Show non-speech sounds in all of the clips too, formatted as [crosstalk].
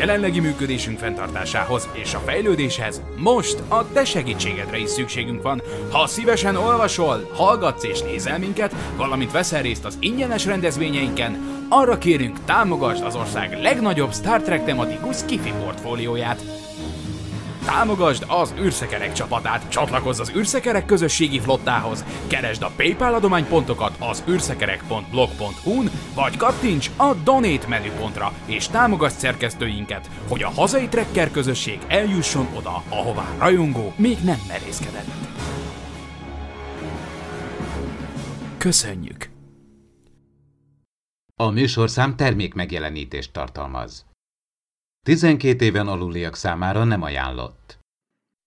jelenlegi működésünk fenntartásához és a fejlődéshez most a te segítségedre is szükségünk van. Ha szívesen olvasol, hallgatsz és nézel minket, valamint veszel részt az ingyenes rendezvényeinken, arra kérünk támogasd az ország legnagyobb Star Trek tematikus skifi portfólióját. Támogasd az űrszekerek csapatát, csatlakozz az űrszekerek közösségi flottához, keresd a PayPal adománypontokat az űrszekerek.blog.hu-n, vagy kattints a Donate menüpontra, és támogasd szerkesztőinket, hogy a hazai trekker közösség eljusson oda, ahová rajongó még nem merészkedett. Köszönjük! A műsorszám termék megjelenítést tartalmaz. 12 éven aluliak számára nem ajánlott.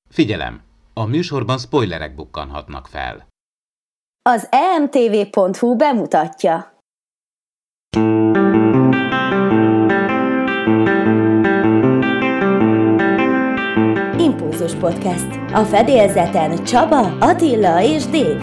Figyelem! A műsorban spoilerek bukkanhatnak fel. Az emtv.hu bemutatja. Impulzus Podcast. A fedélzeten Csaba, Attila és Dév.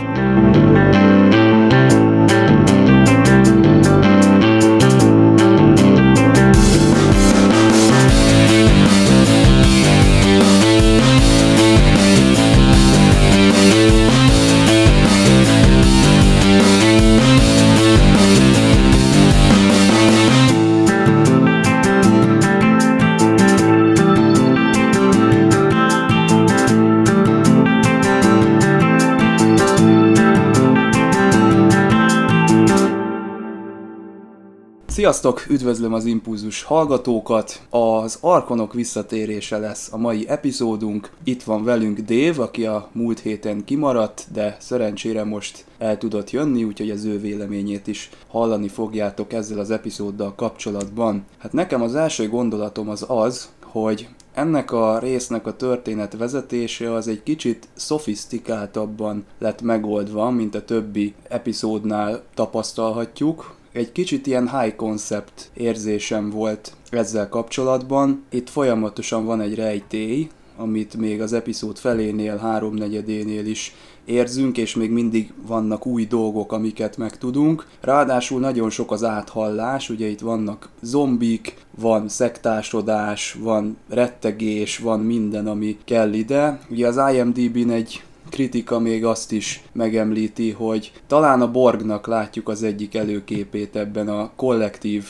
Sziasztok, üdvözlöm az Impulzus hallgatókat. Az Arkonok visszatérése lesz a mai epizódunk. Itt van velünk Dév, aki a múlt héten kimaradt, de szerencsére most el tudott jönni, úgyhogy az ő véleményét is hallani fogjátok ezzel az epizóddal kapcsolatban. Hát nekem az első gondolatom az az, hogy ennek a résznek a történet vezetése az egy kicsit szofisztikáltabban lett megoldva, mint a többi epizódnál tapasztalhatjuk egy kicsit ilyen high concept érzésem volt ezzel kapcsolatban. Itt folyamatosan van egy rejtély, amit még az epizód felénél, háromnegyedénél is érzünk, és még mindig vannak új dolgok, amiket megtudunk. Ráadásul nagyon sok az áthallás, ugye itt vannak zombik, van szektásodás, van rettegés, van minden, ami kell ide. Ugye az IMDb-n egy kritika még azt is megemlíti, hogy talán a Borgnak látjuk az egyik előképét ebben a kollektív,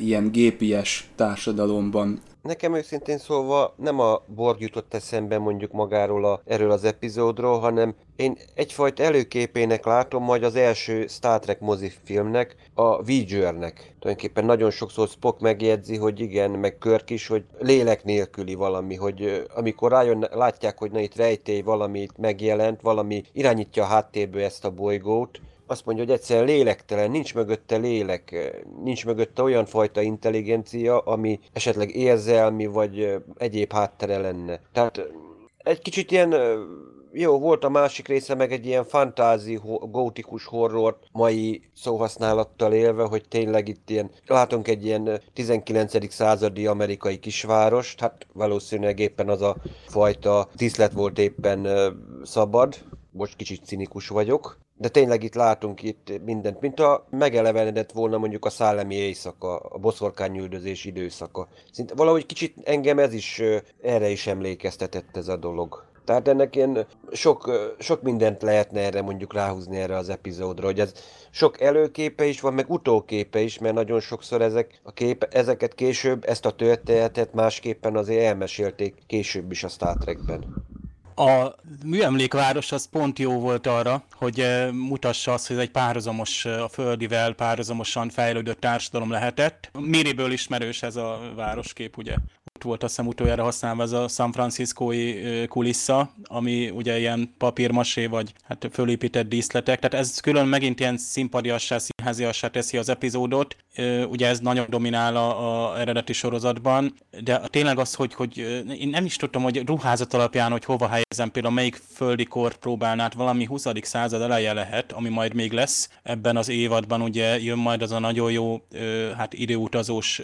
ilyen gépies társadalomban. Nekem őszintén szólva nem a Borg jutott eszembe mondjuk magáról a, erről az epizódról, hanem én egyfajta előképének látom majd az első Star Trek mozifilmnek, a Voyagernek. Tulajdonképpen nagyon sokszor Spock megjegyzi, hogy igen, meg Körk is, hogy lélek nélküli valami, hogy amikor rájön, látják, hogy na itt rejtély valamit megjelent, valami irányítja a háttérből ezt a bolygót, azt mondja, hogy egyszerűen lélektelen, nincs mögötte lélek, nincs mögötte olyan fajta intelligencia, ami esetleg érzelmi vagy egyéb háttere lenne. Tehát egy kicsit ilyen jó, volt a másik része meg egy ilyen fantázi, gótikus horror mai szóhasználattal élve, hogy tényleg itt ilyen, látunk egy ilyen 19. századi amerikai kisvárost, hát valószínűleg éppen az a fajta tisztlet volt éppen szabad, most kicsit cinikus vagyok, de tényleg itt látunk itt mindent, mint a megelevenedett volna mondjuk a szállemi éjszaka, a boszorkányüldözés időszaka. Szinte valahogy kicsit engem ez is, erre is emlékeztetett ez a dolog. Tehát ennek ilyen sok, sok mindent lehetne erre mondjuk ráhúzni erre az epizódra, hogy ez sok előképe is van, meg utóképe is, mert nagyon sokszor ezek a képe, ezeket később, ezt a történetet másképpen azért elmesélték később is a Star Trekben. A műemlékváros az pont jó volt arra, hogy eh, mutassa azt, hogy ez egy párhuzamos, eh, a földivel párhuzamosan fejlődött társadalom lehetett. Méréből ismerős ez a városkép, ugye? Volt azt hiszem utoljára használva ez a San Franciscói eh, kulissza, ami ugye ilyen papírmasé vagy hát fölépített díszletek. Tehát ez külön megint ilyen színpadiassá, színháziassá teszi az epizódot. Ugye ez nagyon dominál a, a eredeti sorozatban, de tényleg az, hogy, hogy én nem is tudtam, hogy ruházat alapján, hogy hova helyezem, például melyik földi kort próbálnát, valami 20. század eleje lehet, ami majd még lesz ebben az évadban, ugye jön majd az a nagyon jó, hát időutazós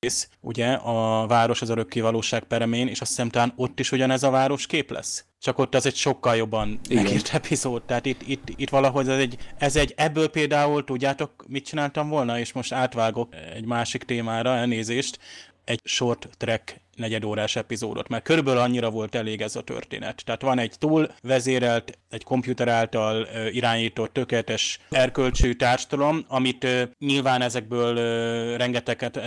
rész, ugye a város az örökké valóság peremén, és azt hiszem talán ott is ugyanez a város kép lesz. Csak ott az egy sokkal jobban Igen. megírt epizód, tehát itt, itt, itt valahogy ez egy, ez egy, ebből például tudjátok, mit csináltam volna, és most átvágok egy másik témára, elnézést, egy short track negyedórás epizódot, mert körülbelül annyira volt elég ez a történet. Tehát van egy túl vezérelt, egy komputer által irányított tökéletes erkölcsű társadalom, amit nyilván ezekből rengeteget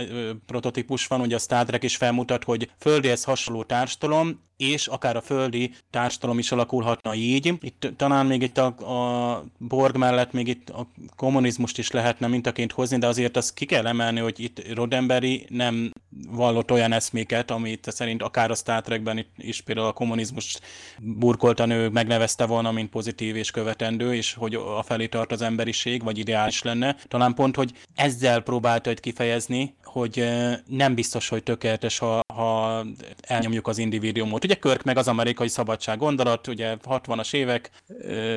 prototípus van, ugye a Star Trek is felmutat, hogy földéhez hasonló társadalom, és akár a földi társadalom is alakulhatna így. Itt talán még itt a, a Borg mellett még itt a kommunizmust is lehetne mintaként hozni, de azért azt ki kell emelni, hogy itt Roddenberry nem vallott olyan eszméket, amit szerint akár a Star Trekben is például a kommunizmus burkoltan ő megnevezte volna, mint pozitív és követendő, és hogy a felé tart az emberiség, vagy ideális lenne. Talán pont, hogy ezzel próbálta egy kifejezni, hogy nem biztos, hogy tökéletes, ha, ha elnyomjuk az individuumot. Ugye Körk meg az amerikai szabadság gondolat, ugye 60-as évek,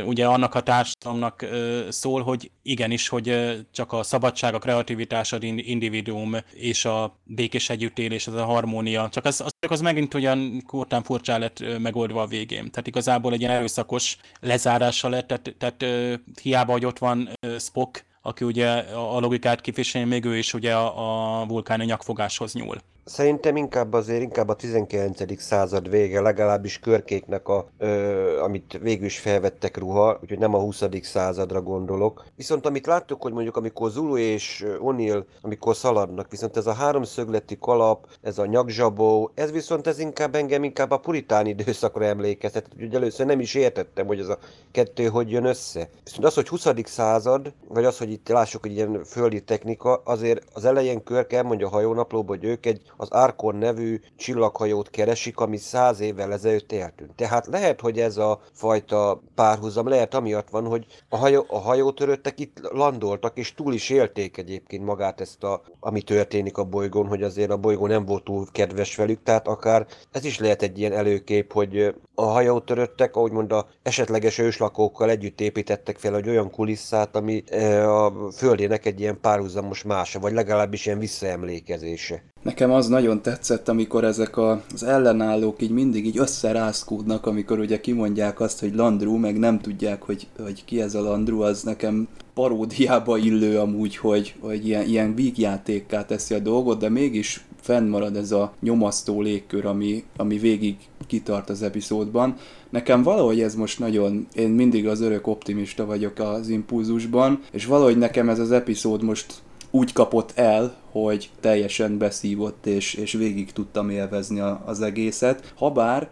ugye annak a társadalomnak szól, hogy igenis, hogy csak a szabadság, a kreativitás, az individuum és a békés együttélés, ez a harmónia, csak az, az, az megint olyan kurtán furcsán lett megoldva a végén. Tehát igazából egy ilyen erőszakos lezárása lett, tehát, tehát hiába, hogy ott van Spock, aki ugye a logikát képviseli, még ő is ugye a, a vulkáni nyakfogáshoz nyúl. Szerintem inkább azért inkább a 19. század vége, legalábbis körkéknek, a, ö, amit végül is felvettek ruha, úgyhogy nem a 20. századra gondolok. Viszont amit láttuk, hogy mondjuk amikor Zulu és O'Neill, amikor szaladnak, viszont ez a háromszögleti kalap, ez a nyakzsabó, ez viszont ez inkább engem inkább a puritán időszakra emlékeztet. Úgyhogy először nem is értettem, hogy ez a kettő hogy jön össze. Viszont az, hogy 20. század, vagy az, hogy itt lássuk, hogy ilyen földi technika, azért az elején Körk elmondja a hajónaplóba, hogy ők egy az Arkon nevű csillaghajót keresik, ami száz évvel ezelőtt eltűnt. Tehát lehet, hogy ez a fajta párhuzam, lehet amiatt van, hogy a, hajó, a hajótöröttek itt landoltak, és túl is élték egyébként magát ezt, a, ami történik a bolygón, hogy azért a bolygó nem volt túl kedves velük, tehát akár ez is lehet egy ilyen előkép, hogy a hajótöröttek, ahogy a esetleges őslakókkal együtt építettek fel egy olyan kulisszát, ami a földének egy ilyen párhuzamos mása, vagy legalábbis ilyen visszaemlékezése. Nekem az nagyon tetszett, amikor ezek a, az ellenállók így mindig így összerázkódnak, amikor ugye kimondják azt, hogy Landru, meg nem tudják, hogy, hogy ki ez a Landru, az nekem paródiába illő amúgy, hogy, hogy ilyen, ilyen vígjátékká teszi a dolgot, de mégis fennmarad ez a nyomasztó légkör, ami, ami végig kitart az epizódban. Nekem valahogy ez most nagyon, én mindig az örök optimista vagyok az impulzusban, és valahogy nekem ez az epizód most úgy kapott el, hogy teljesen beszívott, és, és végig tudtam élvezni a, az egészet. Habár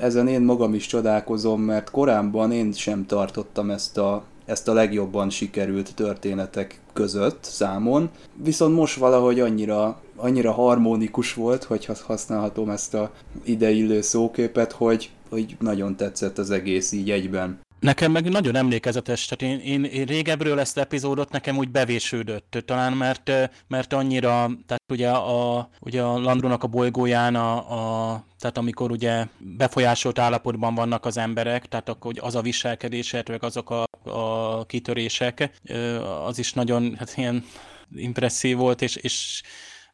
ezen én magam is csodálkozom, mert korábban én sem tartottam ezt a, ezt a legjobban sikerült történetek között számon, viszont most valahogy annyira, annyira harmonikus volt, hogy használhatom ezt a ideillő szóképet, hogy, hogy nagyon tetszett az egész így egyben. Nekem meg nagyon emlékezetes, tehát én, én, én régebről ezt epizódot nekem úgy bevésődött, talán mert, mert annyira, tehát ugye a, ugye a Landronak a bolygóján, a, a, tehát amikor ugye befolyásolt állapotban vannak az emberek, tehát akkor hogy az a viselkedés, azok a, a kitörések, az is nagyon hát ilyen impresszív volt, és, és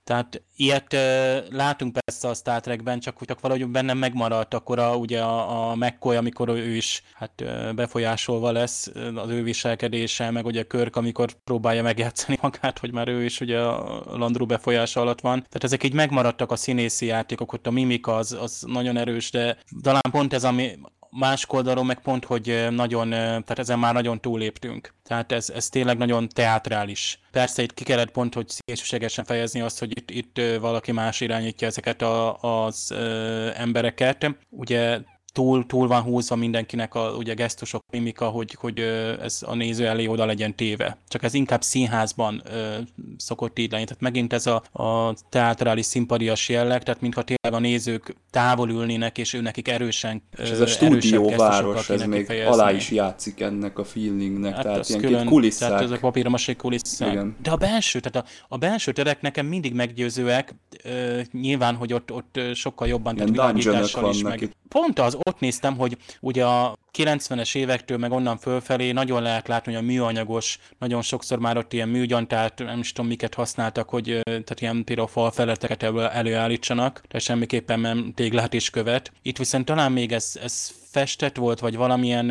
tehát ilyet uh, látunk persze a Star Trekben, csak hogy valahogy bennem megmaradt akkor a, ugye a, a McCoy, amikor ő is hát befolyásolva lesz az ő viselkedése, meg ugye Körk, amikor próbálja megjátszani [laughs] magát, hogy már ő is ugye a Landru befolyása alatt van. Tehát ezek így megmaradtak a színészi játékok, ott a mimika az, az nagyon erős, de talán pont ez, ami, más oldalon meg pont, hogy nagyon, tehát ezen már nagyon túléptünk. Tehát ez, ez tényleg nagyon teátrális. Persze itt ki kellett pont, hogy szélsőségesen fejezni azt, hogy itt, itt valaki más irányítja ezeket a, az ö, embereket. Ugye túl, túl van húzva mindenkinek a ugye gesztusok, mimika, hogy, hogy ez a néző elé oda legyen téve. Csak ez inkább színházban ö, szokott így lenni. Tehát megint ez a, a teátrális szimpadias jelleg, tehát mintha tényleg a nézők távol ülnének, és ő nekik erősen És ez a stúdióváros, ez még fejezni. alá is játszik ennek a feelingnek, hát tehát ilyen külön, kulisszák. Tehát ezek papírmasé kulisszák. Igen. De a belső, tehát a, a belső terek nekem mindig meggyőzőek, ö, nyilván, hogy ott, ott sokkal jobban, tehát világítással is meg. Pont az, ott néztem, hogy ugye a 90-es évektől meg onnan fölfelé nagyon lehet látni, hogy a műanyagos, nagyon sokszor már ott ilyen műgyantát, nem is tudom miket használtak, hogy tehát ilyen például falfeleteket előállítsanak, de semmiképpen nem téglát is követ. Itt viszont talán még ez, ez festett volt, vagy valamilyen,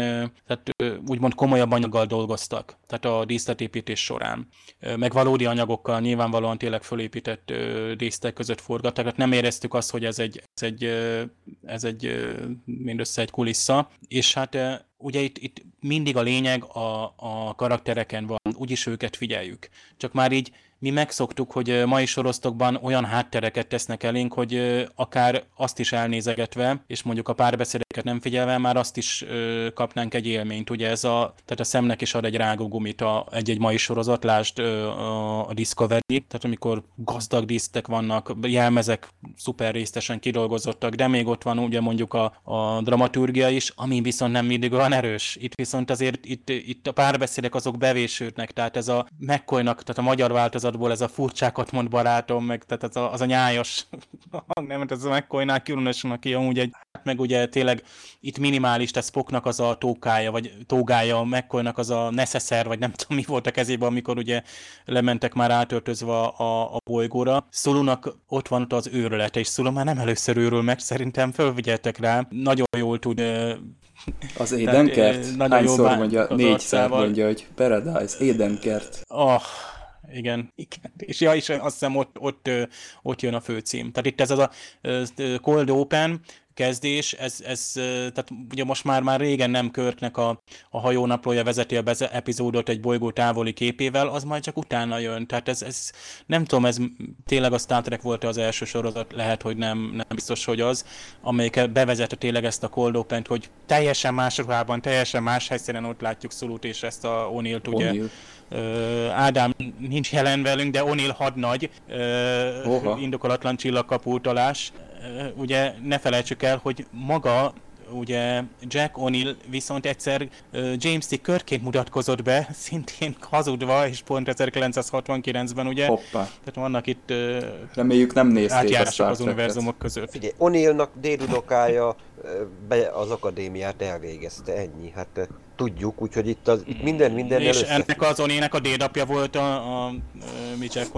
tehát úgymond komolyabb anyaggal dolgoztak, tehát a díszletépítés során. Meg valódi anyagokkal nyilvánvalóan tényleg fölépített dísztek között forgattak, tehát nem éreztük azt, hogy ez egy, ez egy, ez egy mindössze egy kulissza, és hát ugye itt, itt mindig a lényeg a, a karaktereken van, úgyis őket figyeljük. Csak már így mi megszoktuk, hogy mai sorosztokban olyan háttereket tesznek elénk, hogy akár azt is elnézegetve, és mondjuk a párbeszédeket nem figyelve, már azt is kapnánk egy élményt. Ugye ez a, tehát a szemnek is ad egy rágógumit a, egy-egy mai sorozat, lásd a, Discovery, tehát amikor gazdag dísztek vannak, jelmezek szuper résztesen kidolgozottak, de még ott van ugye mondjuk a, a dramaturgia is, ami viszont nem mindig olyan erős. Itt viszont azért itt, itt a párbeszédek azok bevésődnek, tehát ez a mccoy tehát a magyar változat sorozatból ez a furcsákat mond barátom, meg tehát az a, az a nyájas [laughs] nem, ez a mccoy különösen, aki amúgy egy, meg ugye tényleg itt minimális, tehát Spocknak az a tókája, vagy tógája, mccoy az a necesszer, vagy nem [laughs] tudom mi volt a kezében, amikor ugye lementek már átöltözve a, a bolygóra. Szulunak ott van ott az őrülete, és Szulu már nem először őrül meg, szerintem fölvigyeltek rá. Nagyon jól tud az Édenkert? Hányszor mondja? Négyszer mondja, hogy Paradise, Édenkert. Oh, igen, igen. És ja, és azt hiszem ott, ott, ott jön a főcím. Tehát itt ez az a Cold Open kezdés, ez, ez, tehát ugye most már, már régen nem Körknek a, a hajónaplója vezeti a beze, epizódot egy bolygó távoli képével, az majd csak utána jön. Tehát ez, ez nem tudom, ez tényleg a Star Trek volt az első sorozat, lehet, hogy nem, nem biztos, hogy az, amelyik bevezette tényleg ezt a Cold open hogy teljesen más ruhában, teljesen más helyszínen ott látjuk Szulut és ezt a O'Neill-t, ugye. O'Neill Ádám nincs jelen velünk, de Onil hadnagy, indokolatlan csillagkapultalás. Ugye ne felejtsük el, hogy maga ugye Jack O'Neill viszont egyszer James T. Körként mutatkozott be, [laughs] szintén hazudva, és pont 1969-ben ugye. Hoppá. Tehát vannak itt Reméljük nem nézték a az univerzumok között. Figyelj, O'Neillnak déludokája be az akadémiát elvégezte, ennyi. Hát tudjuk, úgyhogy itt, az, itt minden minden És először... ennek az Onének a dédapja volt a, a, a mi Jack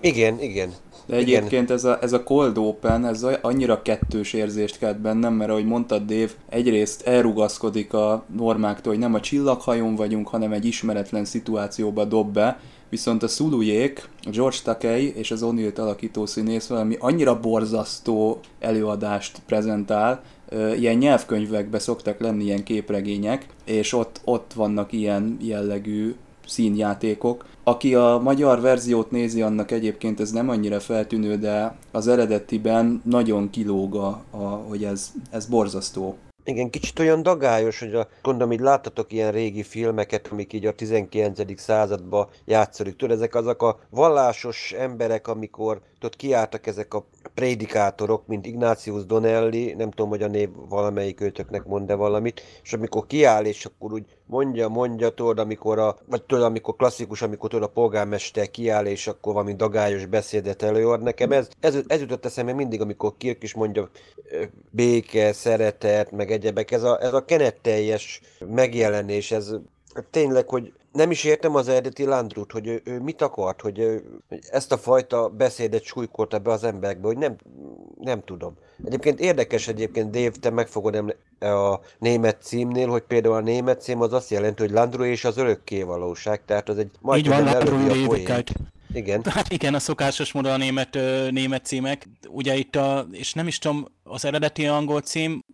Igen, igen. De egyébként ez a, ez a Cold Open, ez annyira kettős érzést kelt bennem, mert ahogy mondtad Dave, egyrészt elrugaszkodik a normáktól, hogy nem a csillaghajón vagyunk, hanem egy ismeretlen szituációba dob be, viszont a Szulujék, a George Takei és az O'Neill alakító színész valami annyira borzasztó előadást prezentál, ilyen nyelvkönyvekbe szoktak lenni ilyen képregények, és ott, ott vannak ilyen jellegű színjátékok. Aki a magyar verziót nézi, annak egyébként ez nem annyira feltűnő, de az eredetiben nagyon kilóg, a, hogy ez, ez borzasztó. Igen, kicsit olyan dagályos, hogy a, gondolom, hogy láttatok ilyen régi filmeket, amik így a 19. században játszódik. Tudod, ezek azok a vallásos emberek, amikor tudod, kiálltak ezek a prédikátorok, mint Ignatius Donelli, nem tudom, hogy a név valamelyik őtöknek mond-e valamit, és amikor kiáll, és akkor úgy mondja, mondja, tudod, amikor a, vagy tudod, amikor klasszikus, amikor tudod, a polgármester kiáll, és akkor valami dagályos beszédet előad nekem. Ez, ez, ez jutott eszembe mindig, amikor Kirk is mondja béke, szeretet, meg egyebek. Ez a, ez a kenetteljes megjelenés, ez tényleg, hogy nem is értem az eredeti Landrut, hogy ő, ő mit akart, hogy, ő, hogy ezt a fajta beszédet súlykolta be az emberekbe, hogy nem, nem tudom. Egyébként érdekes egyébként, Dave, te megfogod a német címnél, hogy például a német cím az azt jelenti, hogy Landru és az örökké valóság, tehát az egy majd Így van, Landru igen. Hát igen, a szokásos módon a német, német címek. Ugye itt a, és nem is tudom, az eredeti angol cím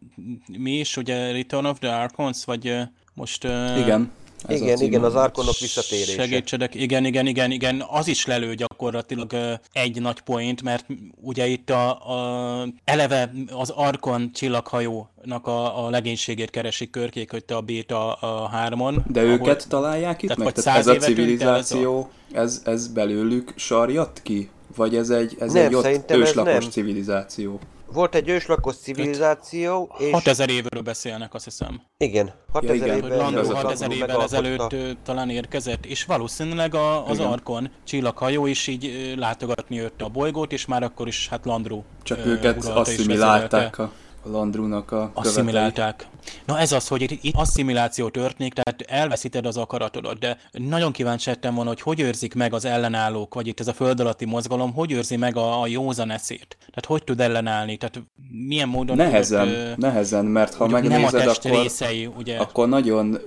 mi is, ugye Return of the Archons, vagy most... Igen. Ez igen, igen, az Arkonok visszatérése. Segítsedek, igen, igen, igen, igen, az is lelő gyakorlatilag egy nagy point, mert ugye itt a, a eleve az Arkon csillaghajónak a, a legénységét keresik körkék, hogy te a Béta a hármon. De ahol, őket találják itt tehát meg? Tehát ez a civilizáció, ez, a... ez, ez belőlük sarjat ki? Vagy ez egy, ez nem, egy ott őslakos civilizáció? Volt egy őslakos civilizáció, és... 6000 évről beszélnek, azt hiszem. Igen, 6000 ja, évvel, Landó 6000 évvel ezelőtt talán érkezett, és valószínűleg a, az igen. Arkon csillaghajó is így látogatni jött a bolygót, és már akkor is hát Landru Csak őket asszimilálták a Landrunak a követei. asszimilálták. Na ez az, hogy itt, itt asszimiláció történik, tehát elveszíted az akaratodat, de nagyon kíváncsi lettem volna, hogy hogy őrzik meg az ellenállók, vagy itt ez a föld alatti mozgalom, hogy őrzi meg a, a józan eszét? Tehát hogy tud ellenállni? Tehát milyen módon... Nehezen, tudod, nehezen, mert ha mondjuk nem a megnézed, akkor, részei, ugye? akkor nagyon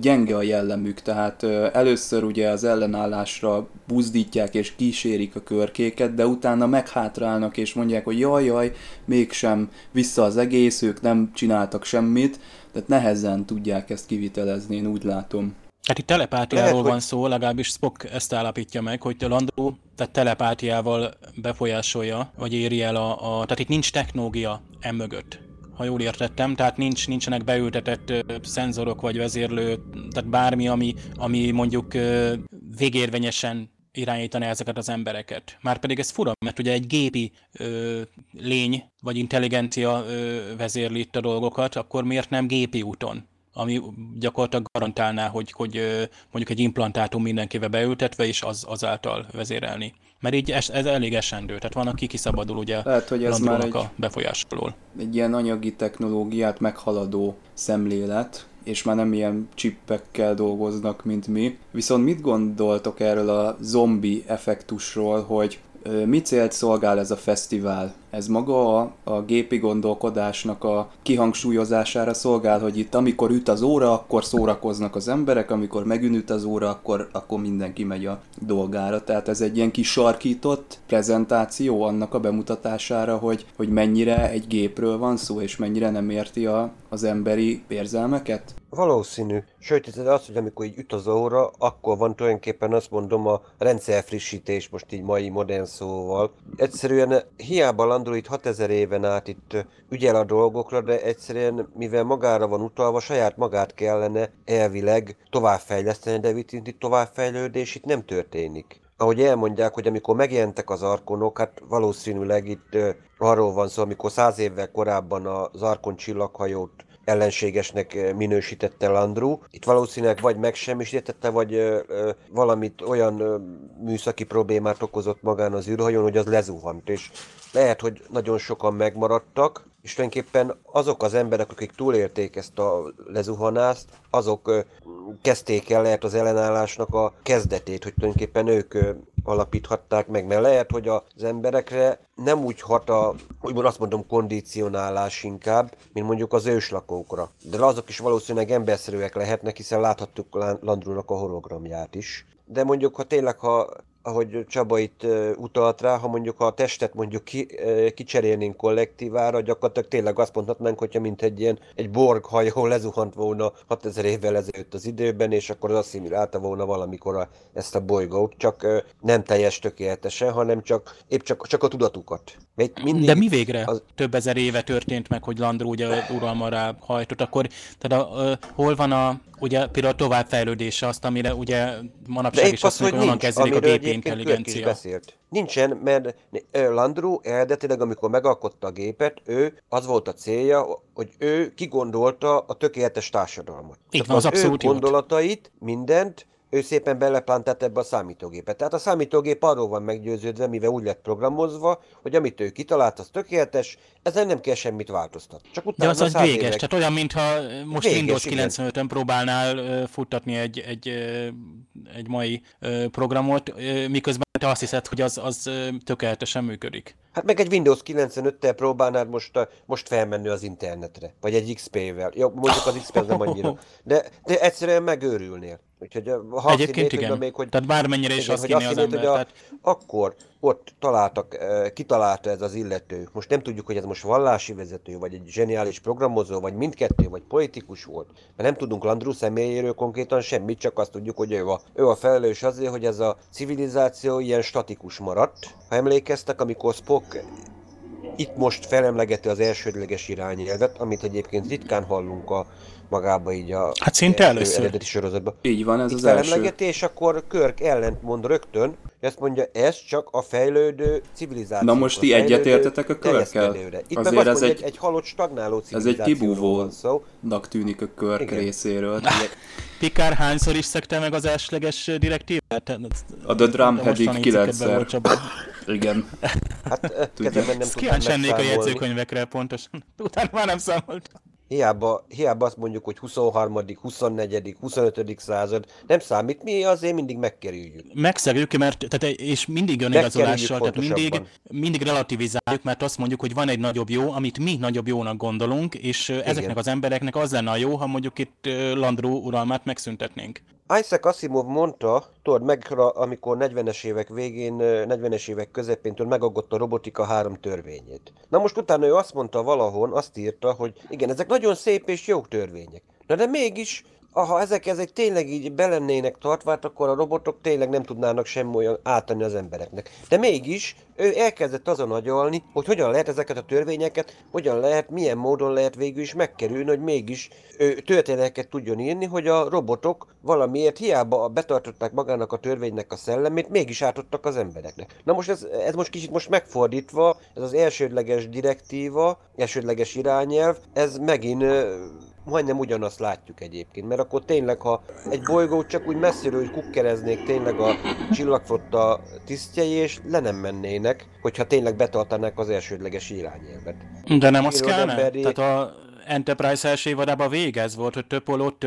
gyenge a jellemük, tehát először ugye az ellenállásra buzdítják és kísérik a körkéket, de utána meghátrálnak és mondják, hogy jaj, jaj, mégsem vissza az egész, ők nem csináltak semmit, tehát nehezen tudják ezt kivitelezni, én úgy látom. Hát itt telepátiáról Lehet, hogy- van szó, legalábbis Spock ezt állapítja meg, hogy Landru tehát telepátiával befolyásolja, vagy éri el a, a... Tehát itt nincs technológia emögött ha jól értettem, tehát nincs, nincsenek beültetett ö, szenzorok vagy vezérlő, tehát bármi, ami, ami mondjuk ö, végérvényesen irányítani ezeket az embereket. Márpedig ez fura, mert ugye egy gépi ö, lény vagy intelligencia ö, vezérli itt a dolgokat, akkor miért nem gépi úton? ami gyakorlatilag garantálná, hogy, hogy mondjuk egy implantátum mindenkivel beültetve, és az, azáltal vezérelni. Mert így ez, ez elég esendő, tehát van, aki kiszabadul ugye Lehet, hogy ez már egy- a befolyásolól. egy ilyen anyagi technológiát meghaladó szemlélet, és már nem ilyen csippekkel dolgoznak, mint mi. Viszont mit gondoltok erről a zombi effektusról, hogy mi célt szolgál ez a fesztivál? Ez maga a, a gépi gondolkodásnak a kihangsúlyozására szolgál, hogy itt amikor üt az óra, akkor szórakoznak az emberek, amikor megünüt az óra, akkor, akkor mindenki megy a dolgára. Tehát ez egy ilyen kis sarkított prezentáció annak a bemutatására, hogy, hogy mennyire egy gépről van szó, és mennyire nem érti a, az emberi érzelmeket. Valószínű. Sőt, ez az, hogy amikor így üt az óra, akkor van tulajdonképpen azt mondom a rendszerfrissítés, most így mai modern szóval. Egyszerűen hiába Itt 6000 éven át itt ügyel a dolgokra, de egyszerűen mivel magára van utalva, saját magát kellene elvileg továbbfejleszteni, de itt, továbbfejlődés itt nem történik. Ahogy elmondják, hogy amikor megjelentek az arkonok, hát valószínűleg itt arról van szó, amikor száz évvel korábban az arkon csillaghajót ellenségesnek eh, minősítette Landru. Itt valószínűleg vagy megsemmisítette, vagy ö, ö, valamit olyan műszaki problémát okozott magán az űrhajón, hogy az lezuhant. És lehet, hogy nagyon sokan megmaradtak, és tulajdonképpen azok az emberek, akik túlélték ezt a lezuhanást, azok kezdték el lehet az ellenállásnak a kezdetét, hogy tulajdonképpen ők alapíthatták meg, mert lehet, hogy az emberekre nem úgy hat a, úgymond azt mondom, kondicionálás inkább, mint mondjuk az őslakókra. De azok is valószínűleg emberszerűek lehetnek, hiszen láthattuk Lan- Landrunak a hologramját is. De mondjuk, ha tényleg, ha ahogy Csaba itt utalt rá, ha mondjuk a testet mondjuk ki, kicserélnénk kollektívára, gyakorlatilag tényleg azt mondhatnánk, hogyha mint egy ilyen egy borg hajó [laughs] lezuhant volna 6000 évvel ezelőtt az időben, és akkor az asszimilálta volna valamikor a, ezt a bolygót, csak nem teljes tökéletesen, hanem csak épp csak, csak a tudatukat. Mindig De mi végre? az- több ezer éve történt meg, hogy Landru ugye uralma rá hajtott, akkor tehát a, a, hol van a, ugye például a továbbfejlődése azt, amire ugye manapság is azt az, hogy mondjuk, hogy onnan kezdődik a amiről Kirk is intelligencia. beszélt. Nincsen, mert Landru eredetileg, amikor megalkotta a gépet, ő, az volt a célja, hogy ő kigondolta a tökéletes társadalmat. Így van, az abszolút ő gondolatait, mindent, ő szépen beleplantált ebbe a számítógépet. Tehát a számítógép arról van meggyőződve, mivel úgy lett programozva, hogy amit ő kitalált, az tökéletes, ezen nem kell semmit változtatni. Csak De utána az az száz véges, évek- tehát olyan, mintha most Véges, Windows igen. 95-ön próbálnál futtatni egy, egy, egy mai programot, miközben te azt hiszed, hogy az, az tökéletesen működik. Hát meg egy Windows 95-tel próbálnád most, most felmenni az internetre, vagy egy XP-vel. Jó, mondjuk az XP az nem annyira. [laughs] De, de egyszerűen megőrülnél. Úgyhogy ha Egyébként igen. még, hogy, Tehát bármennyire is igen, azt azt az ember. hogy a, Tehát akkor ott találtak, kitalálta ez az illető. Most nem tudjuk, hogy ez most vallási vezető, vagy egy zseniális programozó, vagy mindkettő, vagy politikus volt. Mert nem tudunk Landru személyéről konkrétan semmit, csak azt tudjuk, hogy ő a, ő a felelős azért, hogy ez a civilizáció ilyen statikus maradt. Ha emlékeztek, amikor Spock itt most felemlegeti az elsődleges irányelvet, amit egyébként ritkán hallunk a magába így a hát szinte először. eredeti sorozatban. Így van, ez itt az felemlegeti, első. és akkor Körk ellent mond rögtön, ezt mondja, ez csak a fejlődő civilizáció. Na most ti egyetértetek a Körkkel? Itt Azért meg ez mondja, egy, egy halott stagnáló civilizáció. Ez egy kibúvónak tűnik a Körk Igen. részéről. [laughs] Pikár hányszor is szekte meg az elsőleges direktívát? Hát, a The Drumhead-ig 9 igen. Hát kezemben nem tudtam Kíváncsi lennék a megszámolni. jegyzőkönyvekre pontosan. [laughs] Utána már nem számoltam. Hiába, hiába azt mondjuk, hogy 23., 24., 25. század, nem számít, mi azért mindig megkerüljük. Megszegjük, mert tehát, és mindig önigazolással, tehát mindig, mindig relativizáljuk, mert azt mondjuk, hogy van egy nagyobb jó, amit mi nagyobb jónak gondolunk, és ö, ezeknek az embereknek az lenne a jó, ha mondjuk itt Landró uralmát megszüntetnénk. Isaac Asimov mondta, tudod, meg, amikor 40-es évek végén, ö, 40-es évek közepéntől megaggott a robotika három törvényét. Na most utána ő azt mondta valahol, azt írta, hogy igen, ezek nagyon szép és jó törvények. Na de mégis, ha ezek, ezek tényleg így belennének tartva, hát akkor a robotok tényleg nem tudnának semmi olyan átadni az embereknek. De mégis ő elkezdett azon agyalni, hogy hogyan lehet ezeket a törvényeket, hogyan lehet, milyen módon lehet végül is megkerülni, hogy mégis ő történeteket tudjon írni, hogy a robotok valamiért hiába betartották magának a törvénynek a szellemét, mégis átadtak az embereknek. Na most ez, ez most kicsit most megfordítva, ez az elsődleges direktíva, elsődleges irányelv, ez megint majdnem ugyanazt látjuk egyébként, mert akkor tényleg, ha egy bolygót csak úgy messziről úgy kukkereznék tényleg a csillagflotta tisztjei, és le nem mennének, hogyha tényleg betartanák az elsődleges irányelvet. De nem az kellene? emberi- Tehát a Enterprise első évadában vége ez volt, hogy több ott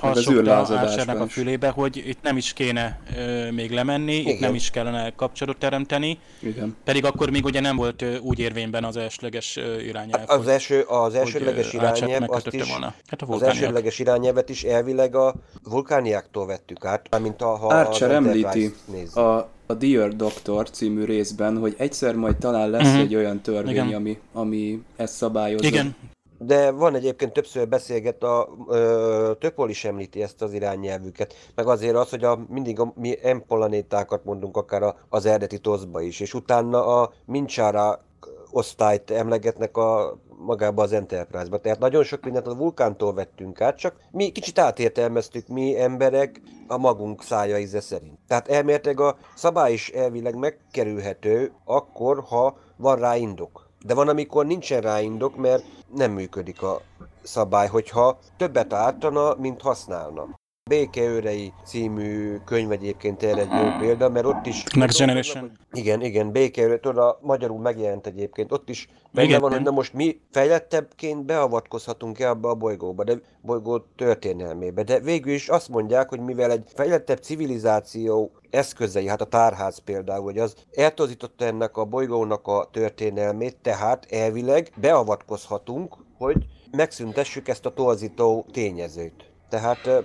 hasonló űrlázadásban Archernek a fülébe, hogy itt nem is kéne ö, még lemenni, itt Igen. nem is kellene kapcsolatot teremteni, Igen. pedig akkor még ugye nem volt ö, úgy érvényben az elsőleges irányelv. Az, hogy- első, az hogy, ö, Archert irányelv, azt is, volna. Hát a az elsődleges irányelvet is elvileg a vulkániáktól vettük át, mint a, ha Archer az említi a, a Dear Doctor című részben, hogy egyszer majd talán lesz Mhm. egy olyan törvény, Igen. ami, ami ezt szabályozza. Igen, De van egyébként többször beszélget, a ö, Töpol is említi ezt az irányelvüket, meg azért az, hogy a, mindig a, mi M planétákat mondunk akár a, az eredeti toszba is, és utána a Mincsara osztályt emlegetnek a magába az Enterprise-ba. Tehát nagyon sok mindent a vulkántól vettünk át, csak mi kicsit átértelmeztük mi emberek a magunk szája íze szerint. Tehát elméletileg a szabály is elvileg megkerülhető akkor, ha van rá indok. De van, amikor nincsen rá indok, mert nem működik a szabály, hogyha többet ártana, mint használna. Békeőrei című könyv egyébként erre egy jó példa, mert ott is... Next Generation. Igen, igen, Békeőre, tudod, a magyarul megjelent egyébként, ott is benne Igen. van, hogy na most mi fejlettebbként beavatkozhatunk-e abba a bolygóba, de bolygó történelmébe. De végül is azt mondják, hogy mivel egy fejlettebb civilizáció eszközei, hát a tárház például, hogy az eltozította ennek a bolygónak a történelmét, tehát elvileg beavatkozhatunk, hogy megszüntessük ezt a torzító tényezőt. Tehát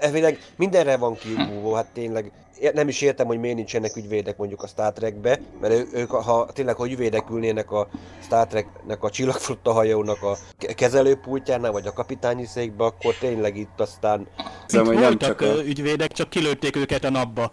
elvileg mindenre van kiúvó, hát tényleg nem is értem, hogy miért nincsenek ügyvédek mondjuk a Star Trekbe, mert ő- ők, ha tényleg, ha ügyvédek ülnének a Star Treknek a csillagflotta hajónak a ke- kezelőpultjánál, vagy a kapitányi székbe, akkor tényleg itt aztán Hiszem, hogy nem csak a ügyvédek, csak kilőtték őket a napba.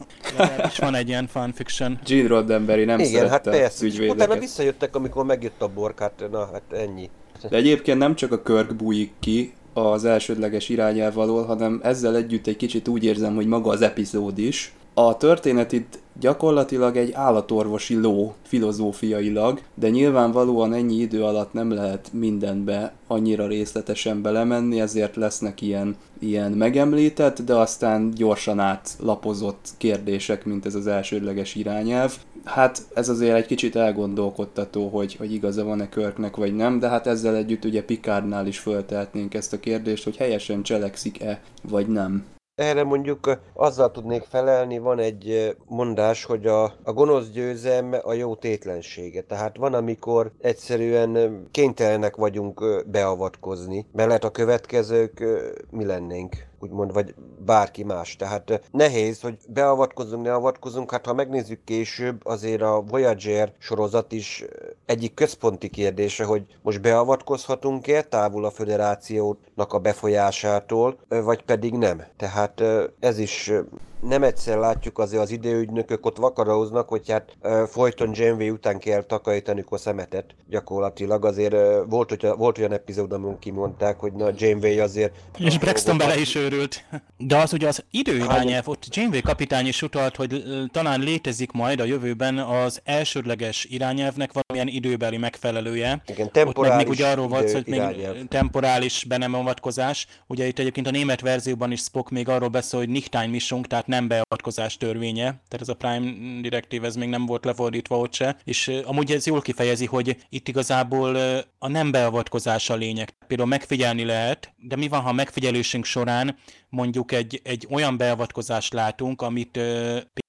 És van egy ilyen fanfiction. Gene Roddenberry nem igen, hát szerette az persze, és utána ügyvédeket. visszajöttek, amikor megjött a bork, hát na, hát ennyi. De egyébként nem csak a Kirk bújik ki az elsődleges irányelv alól, hanem ezzel együtt egy kicsit úgy érzem, hogy maga az epizód is. A történet itt gyakorlatilag egy állatorvosi ló filozófiailag, de nyilvánvalóan ennyi idő alatt nem lehet mindenbe annyira részletesen belemenni, ezért lesznek ilyen, ilyen megemlített, de aztán gyorsan átlapozott kérdések, mint ez az elsődleges irányelv. Hát ez azért egy kicsit elgondolkodtató, hogy, hogy igaza van-e Körknek vagy nem, de hát ezzel együtt ugye Picardnál is föltehetnénk ezt a kérdést, hogy helyesen cselekszik-e vagy nem. Erre mondjuk azzal tudnék felelni, van egy mondás, hogy a, a gonosz győzelme a jó tétlensége. Tehát van, amikor egyszerűen kénytelenek vagyunk beavatkozni, mert lehet a következők mi lennénk úgymond, vagy bárki más. Tehát nehéz, hogy beavatkozunk, ne avatkozunk. Hát ha megnézzük később, azért a Voyager sorozat is egyik központi kérdése, hogy most beavatkozhatunk-e távol a föderációnak a befolyásától, vagy pedig nem. Tehát ez is nem egyszer látjuk azért az időügynökök ott vakaróznak, hogy hát folyton Janeway után kell takarítanuk a szemetet gyakorlatilag. Azért volt, hogy, volt olyan epizód, amin kimondták, hogy na Janeway azért... És Braxton bele is őrült. De az ugye az időirányelv, ott Janeway kapitány is utalt, hogy talán létezik majd a jövőben az elsődleges irányelvnek valamilyen időbeli megfelelője. Igen, Ott meg még ugye temporális arról volt, hogy még temporális be nem avatkozás. Ugye itt egyébként a német verzióban is Spock még arról beszél, hogy nicht Einmischung, tehát nem beavatkozás törvénye. Tehát ez a Prime direktív, ez még nem volt lefordítva ott se. És amúgy ez jól kifejezi, hogy itt igazából a nem beavatkozás a lényeg. Például megfigyelni lehet, de mi van, ha a megfigyelésünk során mondjuk egy, egy olyan beavatkozást látunk, amit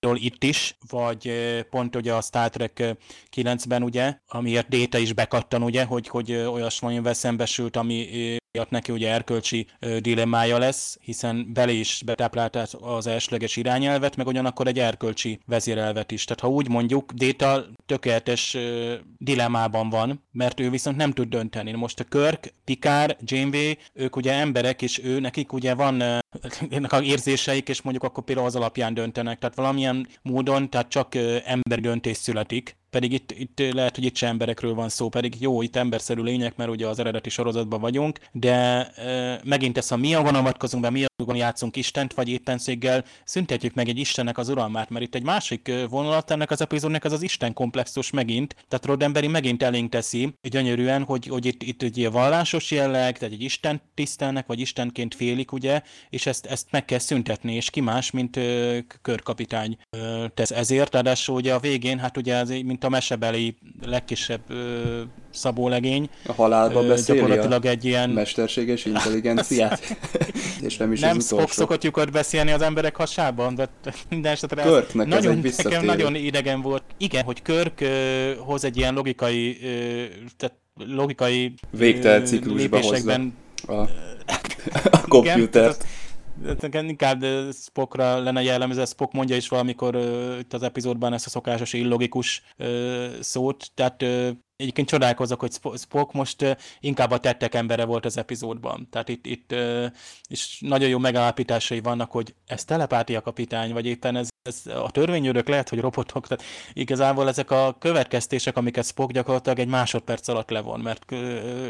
itt is, vagy pont ugye a Star Trek ö, 9-ben ugye, amiért Data is bekattan ugye, hogy, hogy ö, olyasmivel szembesült, ami miatt neki ugye erkölcsi dilemmája lesz, hiszen bele is betáplálta az elsőleges irányelvet, meg ugyanakkor egy erkölcsi vezérelvet is. Tehát ha úgy mondjuk, Data tökéletes dilemmában van, mert ő viszont nem tud dönteni. Most a Kirk, Picard, Janeway, ők ugye emberek, és ő nekik ugye van ennek a érzéseik, és mondjuk akkor például az alapján döntenek. Tehát valamilyen módon, tehát csak ö, emberi döntés születik. Pedig itt, itt lehet, hogy itt sem emberekről van szó, pedig jó, itt emberszerű lények, mert ugye az eredeti sorozatban vagyunk, de e, megint ezt a mi a avatkozunk be, mi a játszunk Istent, vagy éppenséggel szüntetjük meg egy Istennek az uralmát, mert itt egy másik vonalat ennek az epizódnak az az Isten komplexus megint, tehát Roddenberry megint elénk teszi gyönyörűen, hogy, hogy itt, itt egy vallásos jelleg, tehát egy Isten tisztelnek, vagy Istenként félik, ugye, és ezt, ezt meg kell szüntetni, és ki más, mint ö, körkapitány ö, tesz. Ezért, ráadásul ugye a végén, hát ugye ez, így, mint a mesebeli legkisebb ö, szabólegény, A halálba beszéli gyakorlatilag egy ilyen mesterséges [laughs] intelligenciát. [laughs] És nem is nem Spock szokott lyukat beszélni az emberek hasában, de [laughs] minden esetre ez Kirknek ez nagyon, visszatérő. nekem nagyon idegen volt. Igen, hogy Körk ö, hoz egy ilyen logikai, ö, tehát logikai Végtelen ciklusba lépésekben A, a komputert. tehát nekem inkább Spockra lenne jellemző, Spock mondja is valamikor itt az epizódban ezt a szokásos illogikus szót, tehát egyébként csodálkozok, hogy Spo- Spock most inkább a tettek embere volt az epizódban. Tehát itt, itt és nagyon jó megállapításai vannak, hogy ez telepátia kapitány, vagy éppen ez, ez a törvényőrök lehet, hogy robotok, tehát igazából ezek a következtések, amiket Spock gyakorlatilag egy másodperc alatt levon, mert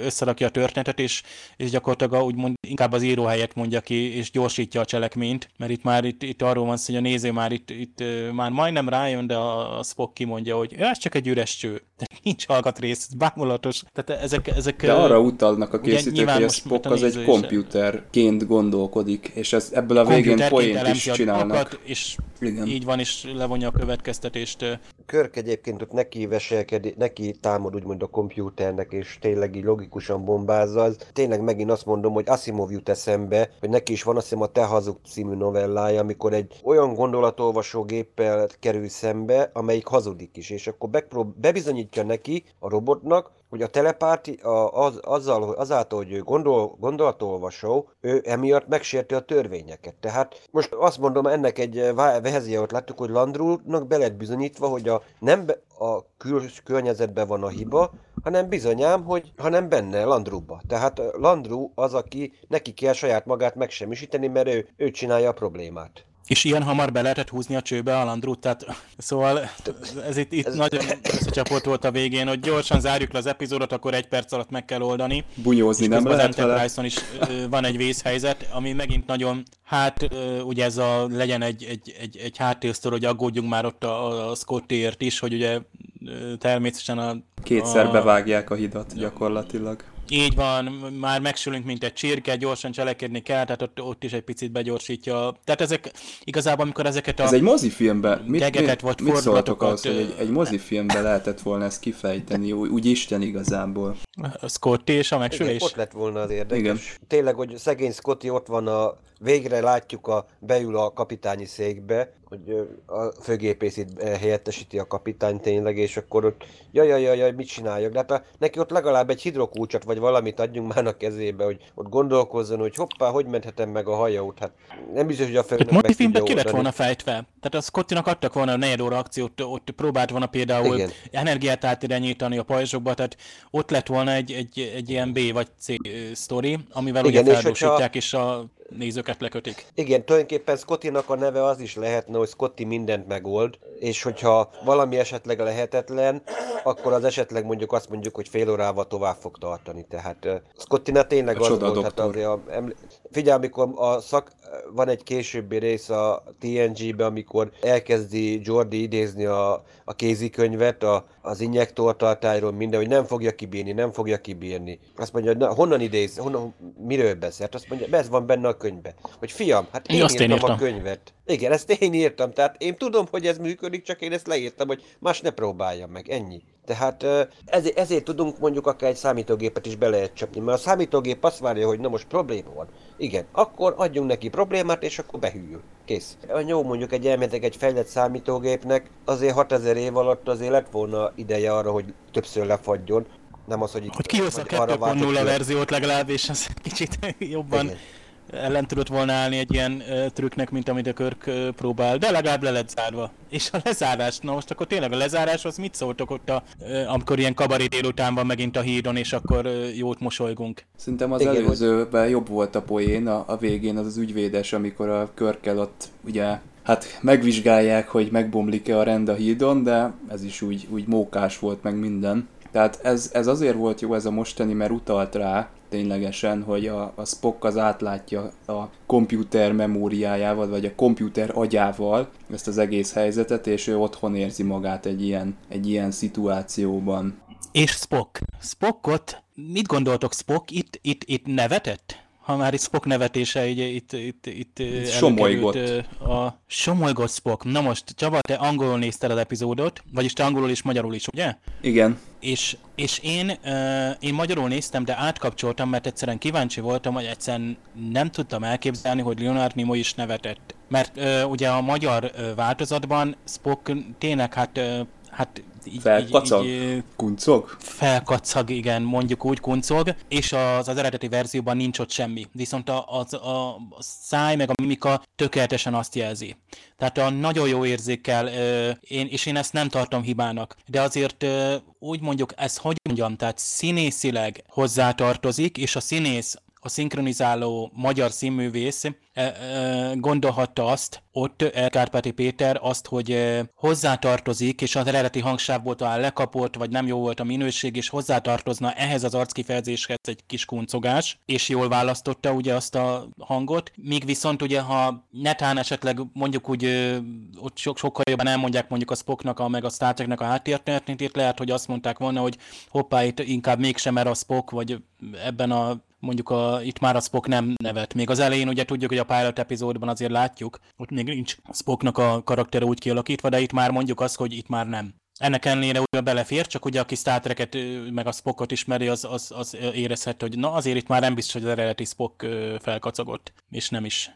összerakja a történetet, és, és gyakorlatilag a, úgymond inkább az író helyett mondja ki, és gyorsítja a cselekményt, mert itt már itt, itt arról van szó, hogy a néző már itt, itt már majdnem rájön, de a, a Spock kimondja, hogy "Ja, ez csak egy üres cső, tehát nincs hallgatrész, ez bámulatos. Tehát ezek, ezek De arra utalnak a készítők, hogy a Spock az egy komputerként gondolkodik, és ez, ebből a végén poént is csinálnak. és Igen. Így van, és levonja a következtetést. Körk egyébként ott neki veselkedi, neki támad úgymond a kompjúternek, és tényleg így logikusan bombázza. Tényleg megint azt mondom, hogy Asimov jut eszembe, hogy neki is van azt hiszem a Te hazug című novellája, amikor egy olyan gondolatolvasó géppel kerül szembe, amelyik hazudik is, és akkor beprób- bebizonyítja neki, a robotnak, hogy a telepáti, a, az, azzal, azáltal, hogy ő gondol, gondolatolvasó, ő emiatt megsérti a törvényeket. Tehát most azt mondom, ennek egy veheziót láttuk, hogy Landrúnak be lett bizonyítva, hogy a, nem be, a kül, környezetben van a hiba, hanem bizonyám, hogy hanem benne, Landruba. Tehát ö, Landru az, aki neki kell saját magát megsemmisíteni, mert ő, ő csinálja a problémát. És ilyen hamar be lehetett húzni a csőbe a Landrút, tehát szóval ez itt, itt Ez- nagyon összecsapott volt a végén, hogy gyorsan zárjuk le az epizódot, akkor egy perc alatt meg kell oldani. Bunyózni és nem az lehet vele. Enterprise-on is van egy vészhelyzet, ami megint nagyon, hát ugye ez a, legyen egy, egy, egy, egy háttérsztor, hogy aggódjunk már ott a, a Scottiért is, hogy ugye természetesen a... Kétszer a, bevágják a hidat gyakorlatilag. Így van, már megsülünk, mint egy csirke, gyorsan cselekedni kell, tehát ott, ott is egy picit begyorsítja. Tehát ezek igazából, amikor ezeket a... Ez egy mozifilmben, mit, Gegeket mit, vagy mit szóltok ahhoz, hogy egy, egy mozifilmben lehetett volna ezt kifejteni, úgy, úgy Isten igazából. a Scotty és a Igen, megsülés. ott lett volna az érdekes. Igen. Tényleg, hogy szegény Scotty ott van a... Végre látjuk a... beül a kapitányi székbe, hogy a főgépészét eh, helyettesíti a kapitány tényleg, és akkor ott jaj, jaj, jaj, mit csináljak? De hát neki ott legalább egy hidrokulcsot, vagy valamit adjunk már a kezébe, hogy ott gondolkozzon, hogy hoppá, hogy menthetem meg a hajót? Hát nem biztos, hogy a főnök meg tudja ki lett volna fejtve. Tehát a Scottinak adtak volna a negyed óra akciót, ott próbált volna például Igen. energiát átirányítani a pajzsokba, tehát ott lett volna egy, egy, egy ilyen B vagy C sztori, amivel Igen, ugye és hogyha- és a nézőket lekötik. Igen, tulajdonképpen Scottinak a neve az is lehetne, hogy Scotty mindent megold, és hogyha valami esetleg lehetetlen, akkor az esetleg mondjuk azt mondjuk, hogy fél órával tovább fog tartani. Tehát uh, Scottina tényleg A az volt, hát azért a, eml- figyelj, amikor a szak, van egy későbbi rész a TNG-be, amikor elkezdi Jordi idézni a, a kézikönyvet, a, az injektortartályról, minden, hogy nem fogja kibírni, nem fogja kibírni. Azt mondja, hogy na, honnan idéz, honnan, miről beszélt? Azt mondja, ez van benne a könyvben. Hogy fiam, hát én, Én azt én írtam a írtam. könyvet. Igen, ezt én írtam, tehát én tudom, hogy ez működik, csak én ezt leírtam, hogy más ne próbáljam meg, ennyi. Tehát ezért, ezért tudunk mondjuk akár egy számítógépet is bele lehet csapni, mert a számítógép azt várja, hogy na most probléma van. Igen, akkor adjunk neki problémát, és akkor behűl. Kész. Jó, mondjuk egy elméletek egy fejlett számítógépnek azért 6000 év alatt azért lett volna ideje arra, hogy többször lefagyjon. Nem az, hogy Hogy kihozza a arra váltott 2.0 ki a- verziót legalább, és az kicsit [laughs] jobban Igen. Ellen tudott volna állni egy ilyen ö, trükknek, mint amit a Körk ö, próbál, de legalább le lett zárva. És a lezárás, na most akkor tényleg a lezáráshoz mit szóltok ott, a, ö, amikor ilyen kabaré délután van megint a hídon, és akkor ö, jót mosolygunk? Szerintem az Igen, előzőben jobb volt a poén, a, a végén az az ügyvédes, amikor a körkel ott ugye hát megvizsgálják, hogy megbomlik-e a rend a hídon, de ez is úgy, úgy mókás volt meg minden. Tehát ez, ez azért volt jó ez a mostani, mert utalt rá ténylegesen, hogy a, a Spock az átlátja a komputer memóriájával, vagy a komputer agyával ezt az egész helyzetet, és ő otthon érzi magát egy ilyen, egy ilyen szituációban. És Spock. Spockot, mit gondoltok Spock? Itt, itt, itt nevetett? Ha már itt Spock nevetése, ugye itt, itt, itt Somolygott. A somolygott Spock. Na most, Csaba, te angolul nézted az epizódot, vagyis te angolul és magyarul is, ugye? Igen, És, és én, uh, én magyarul néztem, de átkapcsoltam, mert egyszerűen kíváncsi voltam, hogy egyszerűen nem tudtam elképzelni, hogy Leonard Nimoy is nevetett. Mert uh, ugye a magyar uh, változatban Spock tényleg hát, uh, hát így, Felkacag? így, így, kuncog. felkacag, igen, mondjuk úgy kuncog, és az, az eredeti verzióban nincs ott semmi. Viszont a, az, a, a száj meg a mimika tökéletesen azt jelzi. Tehát a nagyon jó érzékkel, ö, én, és én ezt nem tartom hibának, de azért ö, úgy mondjuk, ez hogy mondjam, tehát színészileg hozzátartozik, és a színész a szinkronizáló magyar színművész e, e, gondolhatta azt, ott e, Kárpáti Péter azt, hogy hozzátartozik, és az eredeti hangsávból talán lekapott, vagy nem jó volt a minőség, és hozzátartozna ehhez az arckifejezéshez egy kis kuncogás, és jól választotta ugye azt a hangot, míg viszont ugye, ha netán esetleg mondjuk úgy ott so, sokkal jobban elmondják mondjuk a Spocknak, a, meg a Star Treknek a háttértörténetét, lehet, hogy azt mondták volna, hogy hoppá, itt inkább mégsem mer a Spock, vagy ebben a mondjuk a, itt már a Spock nem nevet. Még az elején ugye tudjuk, hogy a pilot epizódban azért látjuk, ott még nincs Spocknak a karaktere úgy kialakítva, de itt már mondjuk azt, hogy itt már nem. Ennek ellenére ugye belefér, csak ugye aki Star Trek-et meg a Spockot ismeri, az, az, az érezhette, hogy na azért itt már nem biztos, hogy az eredeti Spock felkacagott, és nem is.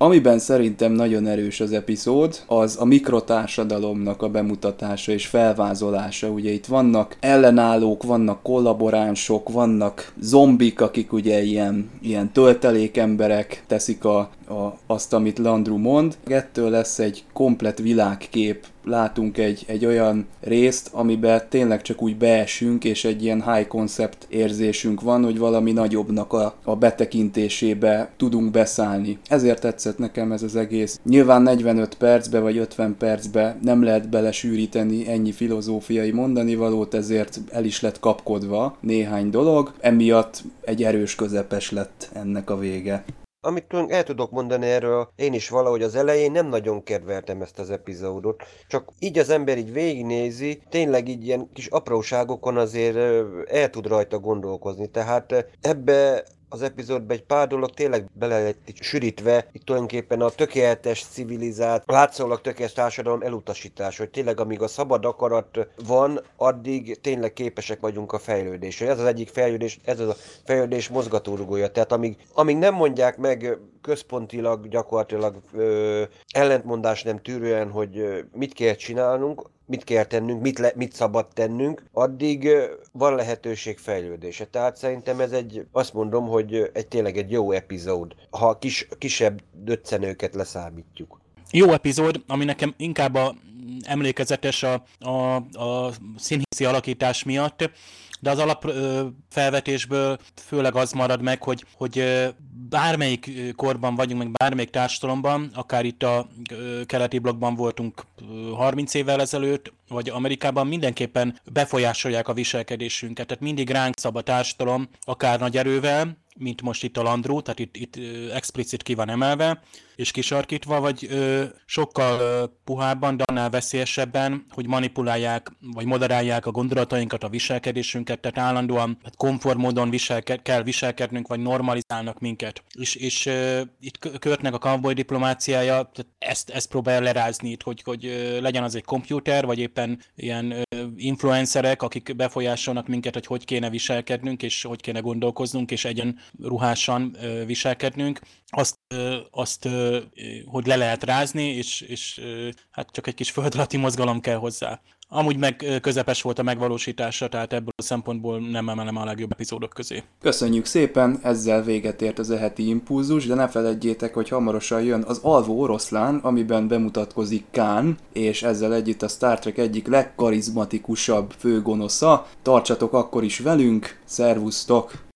Amiben szerintem nagyon erős az epizód, az a mikrotársadalomnak a bemutatása és felvázolása. Ugye itt vannak ellenállók, vannak kollaboránsok, vannak zombik, akik ugye ilyen, ilyen töltelékemberek teszik a, a, azt, amit Landru mond. Ettől lesz egy komplet világkép látunk egy, egy olyan részt, amiben tényleg csak úgy beesünk, és egy ilyen high concept érzésünk van, hogy valami nagyobbnak a, a betekintésébe tudunk beszállni. Ezért tetszett nekem ez az egész. Nyilván 45 percbe vagy 50 percbe nem lehet belesűríteni ennyi filozófiai mondani valót, ezért el is lett kapkodva néhány dolog, emiatt egy erős közepes lett ennek a vége. Amit el tudok mondani erről, én is valahogy az elején nem nagyon kedveltem ezt az epizódot, csak így az ember így végignézi, tényleg így ilyen kis apróságokon azért el tud rajta gondolkozni, tehát ebbe az epizódban egy pár dolog tényleg bele lett sűrítve, itt tulajdonképpen a tökéletes civilizált, látszólag tökéletes társadalom elutasítás, hogy tényleg amíg a szabad akarat van, addig tényleg képesek vagyunk a fejlődésre. Ez az egyik fejlődés, ez az a fejlődés mozgatórugója. Tehát amíg, amíg nem mondják meg központilag, gyakorlatilag ö, ellentmondás nem tűrően, hogy mit kell csinálnunk, mit kell tennünk, mit, le, mit szabad tennünk, addig van lehetőség fejlődése. Tehát szerintem ez egy, azt mondom, hogy egy tényleg egy jó epizód, ha kis, kisebb döccenőket leszámítjuk. Jó epizód, ami nekem inkább a emlékezetes a, a, a színészi alakítás miatt, de az alap felvetésből főleg az marad meg, hogy, hogy bármelyik korban vagyunk, meg bármelyik társadalomban, akár itt a keleti blokkban voltunk 30 évvel ezelőtt, vagy Amerikában mindenképpen befolyásolják a viselkedésünket. Tehát mindig ránk szab a társadalom, akár nagy erővel, mint most itt a Landró, tehát itt, itt explicit ki van emelve, és kisarkítva, vagy ö, sokkal ö, puhábban, de annál veszélyesebben, hogy manipulálják, vagy moderálják a gondolatainkat, a viselkedésünket, tehát állandóan hát konform módon viselke, kell viselkednünk, vagy normalizálnak minket. És, és ö, itt Körtnek a cowboy diplomáciája tehát ezt, ezt próbálja lerázni itt, hogy, hogy ö, legyen az egy komputer, vagy éppen ilyen ö, influencerek, akik befolyásolnak minket, hogy hogy kéne viselkednünk, és hogy kéne gondolkoznunk, és egyen ruhásan ö, viselkednünk. Azt, azt hogy le lehet rázni, és, és hát csak egy kis földalatti mozgalom kell hozzá. Amúgy meg közepes volt a megvalósítása, tehát ebből a szempontból nem emelem a legjobb epizódok közé. Köszönjük szépen, ezzel véget ért az eheti impulzus, de ne feledjétek, hogy hamarosan jön az Alvó Oroszlán, amiben bemutatkozik Kán, és ezzel együtt a Star Trek egyik legkarizmatikusabb főgonosza. Tartsatok akkor is velünk, szervusztok!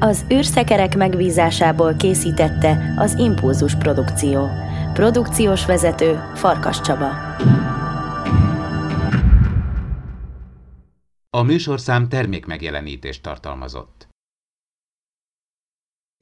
Az űrszekerek megbízásából készítette az Impulzus Produkció. Produkciós vezető Farkas Csaba. A műsorszám termékmegjelenítést tartalmazott.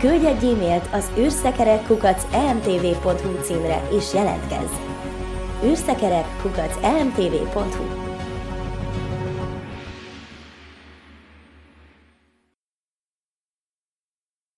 Küldj egy e-mailt az űrszekerek emtv.hu címre és jelentkezz! űrszekerek emtv.hu